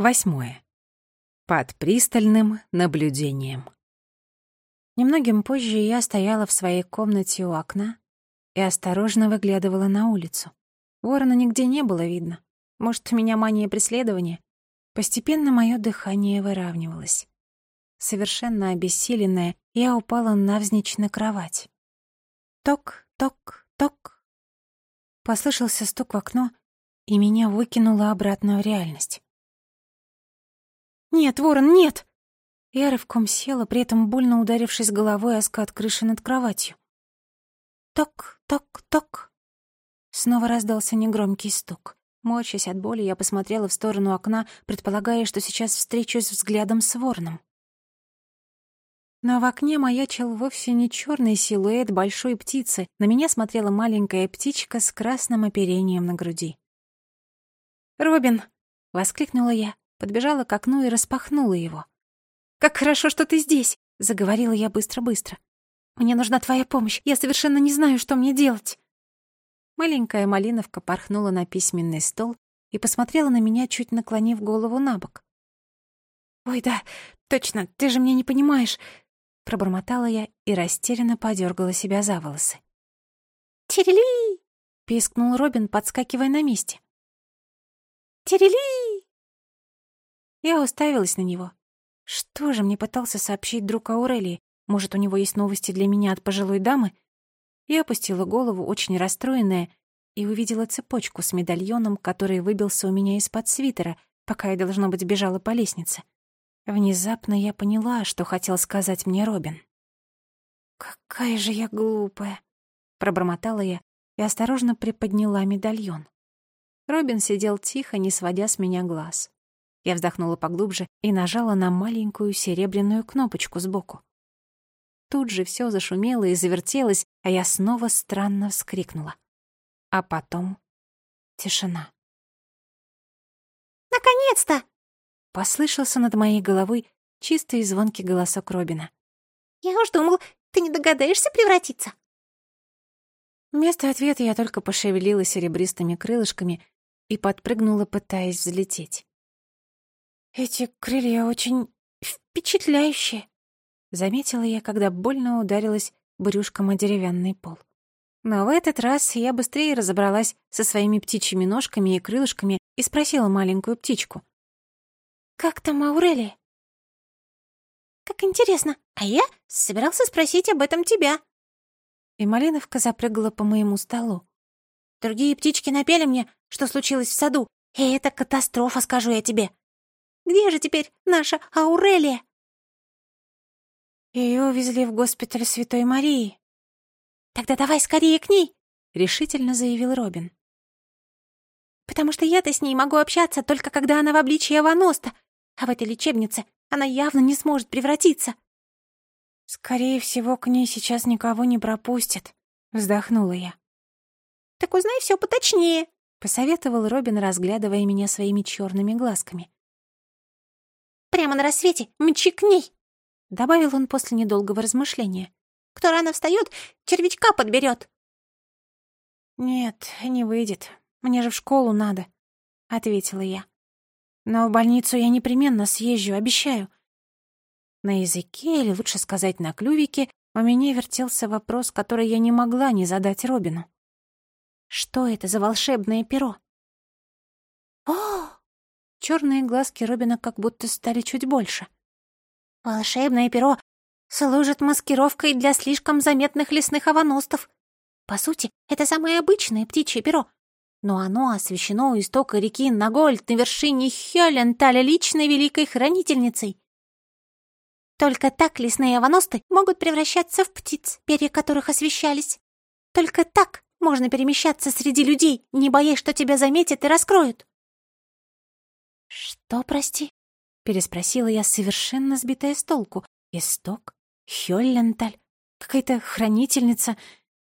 Восьмое. Под пристальным наблюдением. Немногим позже я стояла в своей комнате у окна и осторожно выглядывала на улицу. Ворона нигде не было видно. Может, у меня мания преследования? Постепенно мое дыхание выравнивалось. Совершенно обессиленная, я упала навзничь на кровать. Ток, ток, ток. Послышался стук в окно, и меня выкинуло обратно в реальность. «Нет, ворон, нет!» Я рывком села, при этом больно ударившись головой о скат крыши над кроватью. Ток, ток, ток. Снова раздался негромкий стук. Морщась от боли, я посмотрела в сторону окна, предполагая, что сейчас встречусь взглядом с вороном. Но в окне маячил вовсе не черный силуэт большой птицы. На меня смотрела маленькая птичка с красным оперением на груди. «Робин!» — воскликнула я подбежала к окну и распахнула его. «Как хорошо, что ты здесь!» — заговорила я быстро-быстро. «Мне нужна твоя помощь. Я совершенно не знаю, что мне делать». Маленькая малиновка порхнула на письменный стол и посмотрела на меня, чуть наклонив голову на бок. «Ой, да, точно, ты же меня не понимаешь!» Пробормотала я и растерянно подергала себя за волосы. «Терели!» — пискнул Робин, подскакивая на месте. «Терели!» Я уставилась на него. Что же мне пытался сообщить друг Аурелии? Может, у него есть новости для меня от пожилой дамы? Я опустила голову, очень расстроенная, и увидела цепочку с медальоном, который выбился у меня из-под свитера, пока я, должно быть, бежала по лестнице. Внезапно я поняла, что хотел сказать мне Робин. «Какая же я глупая!» — пробормотала я и осторожно приподняла медальон. Робин сидел тихо, не сводя с меня глаз. Я вздохнула поглубже и нажала на маленькую серебряную кнопочку сбоку. Тут же все зашумело и завертелось, а я снова странно вскрикнула. А потом тишина. «Наконец-то!» — послышался над моей головой чистый и звонкий голосок Робина. «Я уж думал, ты не догадаешься превратиться?» Вместо ответа я только пошевелила серебристыми крылышками и подпрыгнула, пытаясь взлететь. «Эти крылья очень впечатляющие», — заметила я, когда больно ударилась брюшком о деревянный пол. Но в этот раз я быстрее разобралась со своими птичьими ножками и крылышками и спросила маленькую птичку. «Как там Аурелия?» «Как интересно, а я собирался спросить об этом тебя». И Малиновка запрыгала по моему столу. «Другие птички напели мне, что случилось в саду, и это катастрофа, скажу я тебе. Где же теперь наша Аурелия?» Ее увезли в госпиталь Святой Марии. «Тогда давай скорее к ней», — решительно заявил Робин. «Потому что я-то с ней могу общаться только когда она в обличье Аваноста, а в этой лечебнице она явно не сможет превратиться». «Скорее всего, к ней сейчас никого не пропустят», — вздохнула я. «Так узнай все поточнее», — посоветовал Робин, разглядывая меня своими черными глазками. Прямо на рассвете мчи к ней!» Добавил он после недолгого размышления. «Кто рано встает, червячка подберет!» «Нет, не выйдет. Мне же в школу надо», — ответила я. «Но в больницу я непременно съезжу, обещаю». На языке, или лучше сказать на клювике, у меня вертелся вопрос, который я не могла не задать Робину. «Что это за волшебное перо?» Черные глазки Робина как будто стали чуть больше. «Волшебное перо служит маскировкой для слишком заметных лесных аваностов. По сути, это самое обычное птичье перо, но оно освещено у истока реки Нагольд на вершине Хёленталя личной великой хранительницей. Только так лесные аваносты могут превращаться в птиц, перья которых освещались. Только так можно перемещаться среди людей, не боясь, что тебя заметят и раскроют. «Что, прости?» — переспросила я, совершенно сбитая с толку. «Исток? Хёлленталь? Какая-то хранительница?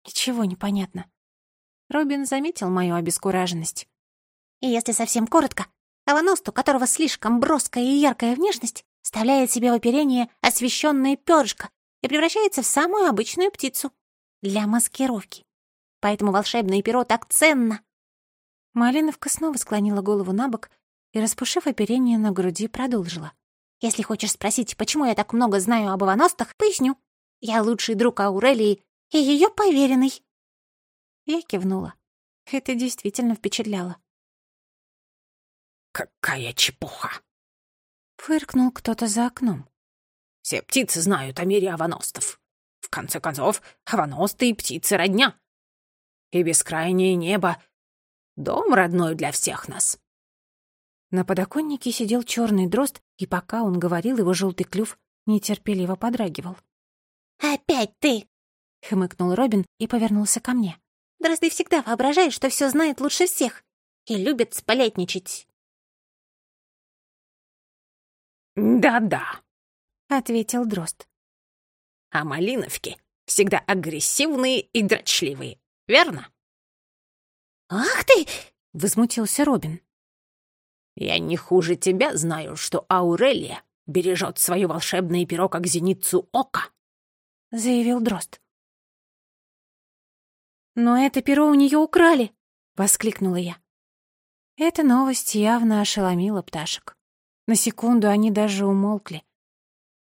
Ничего не понятно». Робин заметил мою обескураженность. «И если совсем коротко, Аваносту, которого слишком броская и яркая внешность, вставляет себе в оперение освещенное перышко и превращается в самую обычную птицу для маскировки. Поэтому волшебное перо так ценно». Малиновка снова склонила голову на бок и, распушив оперение на груди, продолжила. «Если хочешь спросить, почему я так много знаю об аваностах, поясню. Я лучший друг Аурелии и ее поверенный». Я кивнула. Это действительно впечатляло. «Какая чепуха!» Фыркнул кто-то за окном. «Все птицы знают о мире аваностов. В конце концов, аваносты и птицы родня. И бескрайнее небо — дом родной для всех нас». На подоконнике сидел черный дрозд, и пока он говорил, его желтый клюв нетерпеливо подрагивал. «Опять ты!» — хмыкнул Робин и повернулся ко мне. «Дрозды всегда воображают, что все знает лучше всех и любят сплетничать». «Да-да», — ответил дрозд. «А малиновки всегда агрессивные и дрочливые, верно?» «Ах ты!» — возмутился Робин. «Я не хуже тебя знаю, что Аурелия бережет свое волшебное перо как зеницу ока», — заявил дрозд. «Но это перо у нее украли!» — воскликнула я. Эта новость явно ошеломила пташек. На секунду они даже умолкли.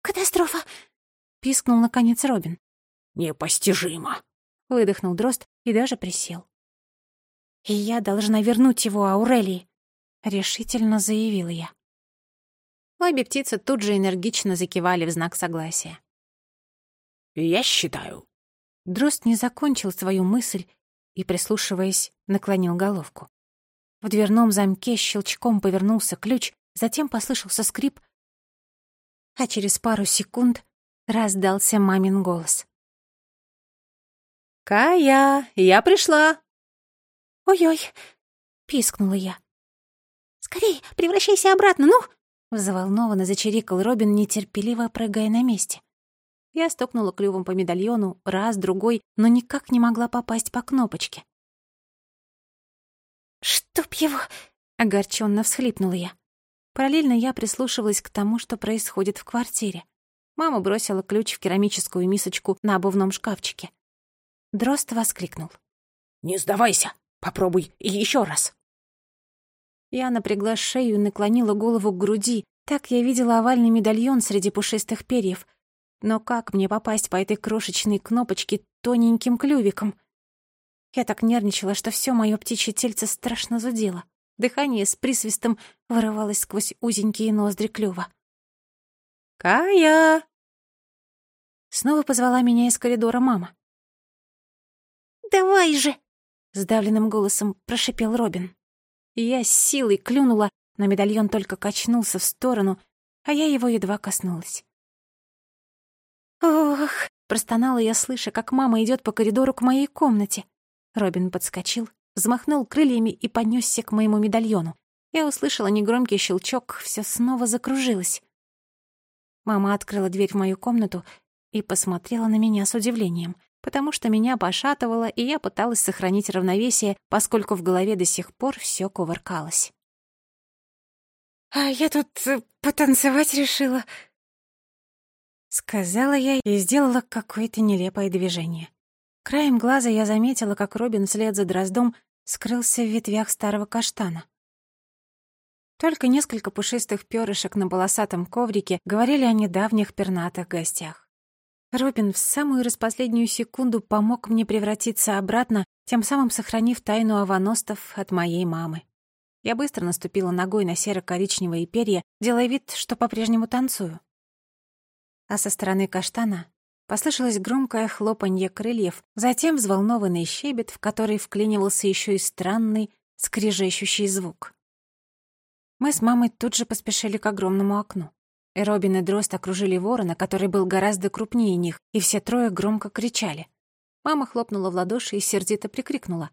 «Катастрофа!» — пискнул наконец Робин. «Непостижимо!» — выдохнул дрозд и даже присел. «И я должна вернуть его Аурелии», — решительно заявила я. Обе птицы тут же энергично закивали в знак согласия. «Я считаю». Дрозд не закончил свою мысль и, прислушиваясь, наклонил головку. В дверном замке щелчком повернулся ключ, Затем послышался скрип, а через пару секунд раздался мамин голос. «Кая, я пришла!» «Ой-ой!» — пискнула я. «Скорей, превращайся обратно, ну!» Взволнованно зачирикал Робин, нетерпеливо прыгая на месте. Я стукнула клювом по медальону раз, другой, но никак не могла попасть по кнопочке. «Чтоб его!» — огорченно всхлипнула я. Параллельно я прислушивалась к тому, что происходит в квартире. Мама бросила ключ в керамическую мисочку на обувном шкафчике. Дрозд воскликнул. «Не сдавайся! Попробуй еще раз!» Я напрягла шею и наклонила голову к груди. Так я видела овальный медальон среди пушистых перьев. Но как мне попасть по этой крошечной кнопочке тоненьким клювиком? Я так нервничала, что все мое птичье тельце страшно зудело. Дыхание с присвистом вырывалось сквозь узенькие ноздри клюва. «Кая!» Снова позвала меня из коридора мама. «Давай же!» — сдавленным голосом прошипел Робин. Я с силой клюнула, но медальон только качнулся в сторону, а я его едва коснулась. «Ох!» — простонала я, слыша, как мама идет по коридору к моей комнате. Робин подскочил, взмахнул крыльями и понесся к моему медальону. Я услышала негромкий щелчок, все снова закружилось. Мама открыла дверь в мою комнату и посмотрела на меня с удивлением, потому что меня пошатывало, и я пыталась сохранить равновесие, поскольку в голове до сих пор все кувыркалось. «А я тут э, потанцевать решила», — сказала я и сделала какое-то нелепое движение. Краем глаза я заметила, как Робин вслед за дроздом скрылся в ветвях старого каштана. Только несколько пушистых перышек на полосатом коврике говорили о недавних пернатых гостях. Робин в самую распоследнюю секунду помог мне превратиться обратно, тем самым сохранив тайну аваностов от моей мамы. Я быстро наступила ногой на серо-коричневые перья, делая вид, что по-прежнему танцую. А со стороны каштана Послышалось громкое хлопанье крыльев, затем взволнованный щебет, в который вклинивался еще и странный, скрежещущий звук. Мы с мамой тут же поспешили к огромному окну. Робин и Дрозд окружили ворона, который был гораздо крупнее них, и все трое громко кричали. Мама хлопнула в ладоши и сердито прикрикнула.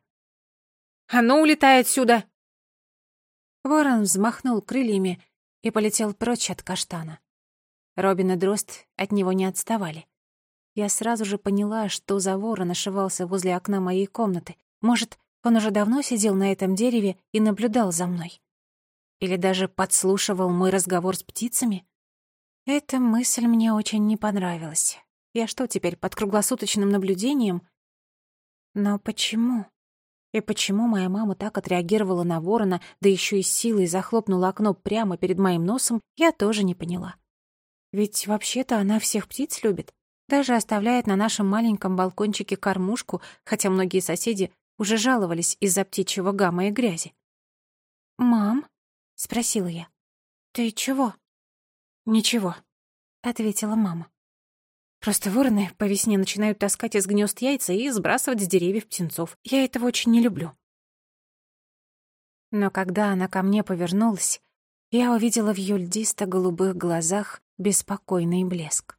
«А ну, улетай отсюда!» Ворон взмахнул крыльями и полетел прочь от каштана. Робин и Дрозд от него не отставали. Я сразу же поняла, что за ворон ошивался возле окна моей комнаты. Может, он уже давно сидел на этом дереве и наблюдал за мной. Или даже подслушивал мой разговор с птицами. Эта мысль мне очень не понравилась. Я что, теперь под круглосуточным наблюдением? Но почему? И почему моя мама так отреагировала на ворона, да еще и силой захлопнула окно прямо перед моим носом, я тоже не поняла. Ведь вообще-то она всех птиц любит. Даже оставляет на нашем маленьком балкончике кормушку, хотя многие соседи уже жаловались из-за птичьего гамма и грязи. «Мам?» — спросила я. «Ты чего?» «Ничего», — ответила мама. «Просто вороны по весне начинают таскать из гнезд яйца и сбрасывать с деревьев птенцов. Я этого очень не люблю». Но когда она ко мне повернулась, я увидела в ее льдисто-голубых глазах беспокойный блеск.